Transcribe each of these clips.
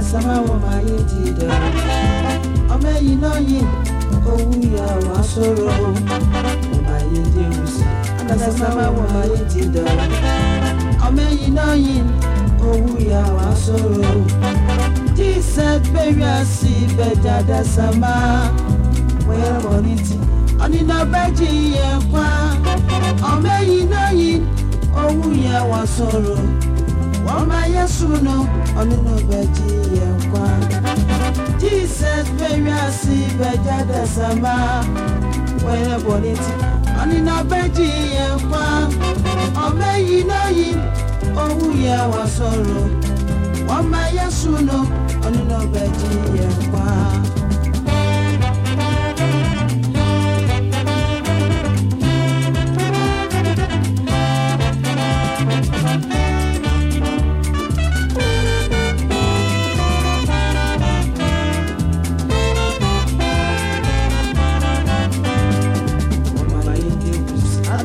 ẹ̀sánmáwò máa yé ti dẹ̀rù ọmọ ẹ̀yìn náà yìí owó ya wà sọ̀rọ̀ o máa yé dẹ̀rù sí ẹ̀sánmáwò máa yé ti dẹ̀rù ọmọ ẹ̀yìn náà yìí owó ya wà sọ̀rọ̀ o jíṣẹ́ gbẹ̀rù àṣì ìbẹ̀jà dẹ̀sánmá wẹ́ẹ́ bọ̀ ní ti ọ̀nìnà bẹ́jì yẹn pa ọmọ ẹ̀yìn náà yìí owó ya wà sọ̀rọ̀ o. Mama Yesu no, ono no beji yenkwa. Jesus baby asi beja dasama. Wele boniti, ono no beji yenkwa. Ọmọ yìí náà yìí, òun yẹ wá sọ̀rọ̀. Mama Yesu no, ono no beji yenkwa.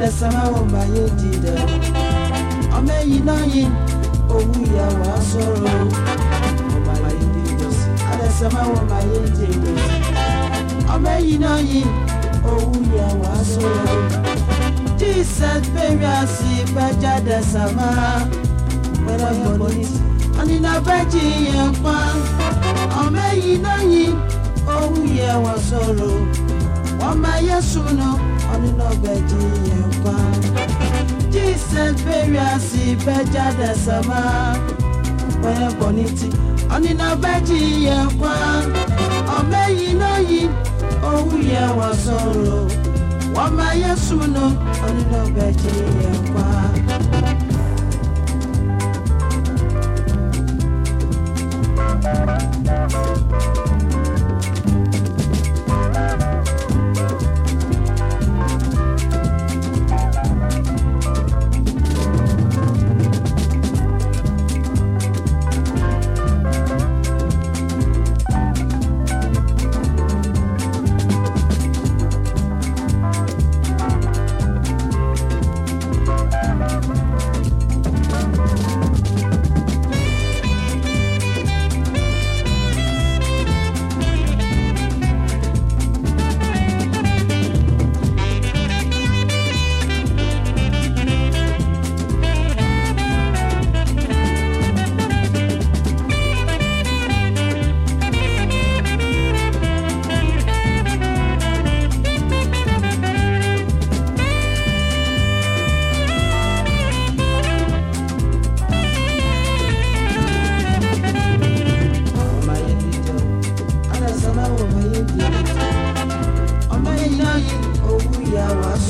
abɛsɛma wo ma yɛdi dɛ ɔma yi na yi owu yɛ wɔasɔro ɔma yɛdi dɛ abɛsɛma wo ma yɛdi dɛ ɔma yi na yi owu yɛ wɔasɔro jesus bɛwi asi gbɛdza dɛ sama wɛrɛ bɔli ɔnina bɛdzi yɛ kpa ɔma yi na yi owu yɛ wɔsɔro ọmọ yesu no ɔno na ɔbɛgye yɛn kwa jesus bɛwi ase bɛgya dasama wɔyɛ bɔne ti ɔno na ɔbɛgye yɛn kwa ɔmɛ yi na yi owu yɛ wɔ soro wɔma yesu no ɔno na ɔbɛgye yɛn kwa.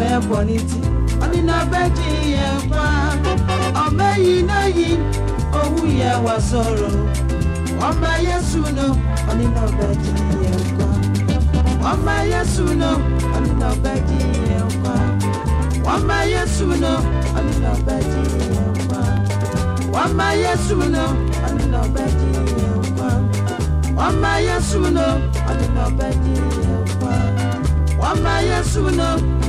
fẹ́ bọ̀ ní ti. ọ̀nìnà bẹ́jì yẹn pa ọmọ yìí náà yìí owó yẹn wà sọ̀rọ̀ ọmọ yẹ́sù náà ọ̀nìnà bẹ́jì yẹn pa ọmọ yẹ́sù náà ọ̀nìnà bẹ́jì yẹn pa ọmọ yẹ́sù náà ọ̀nìnà bẹ́jì yẹn pa ọmọ yẹ́sù náà ọ̀nìnà bẹ́jì yẹn pa ọmọ yẹ́sù náà ọ̀nìnà bẹ́jì yẹn pa ọmọ yẹ́sù náà.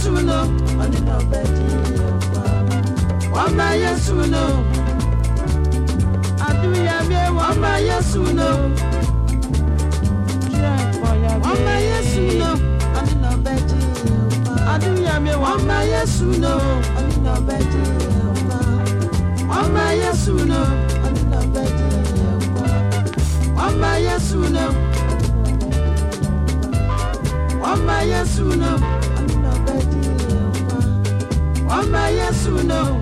yesu no ɔne na ɔbɛdi ɔkwa wɔma yesu no adum yamie wɔma yesu no wɔma yesu no ɔne na ɔbɛdi ɔkwa adum yamie wɔma yesu no ɔne na ɔbɛdi ɔkwa wɔma yesu no ɔne na ɔbɛdi ɔkwa wɔma yesu no wɔma yesu. soon know.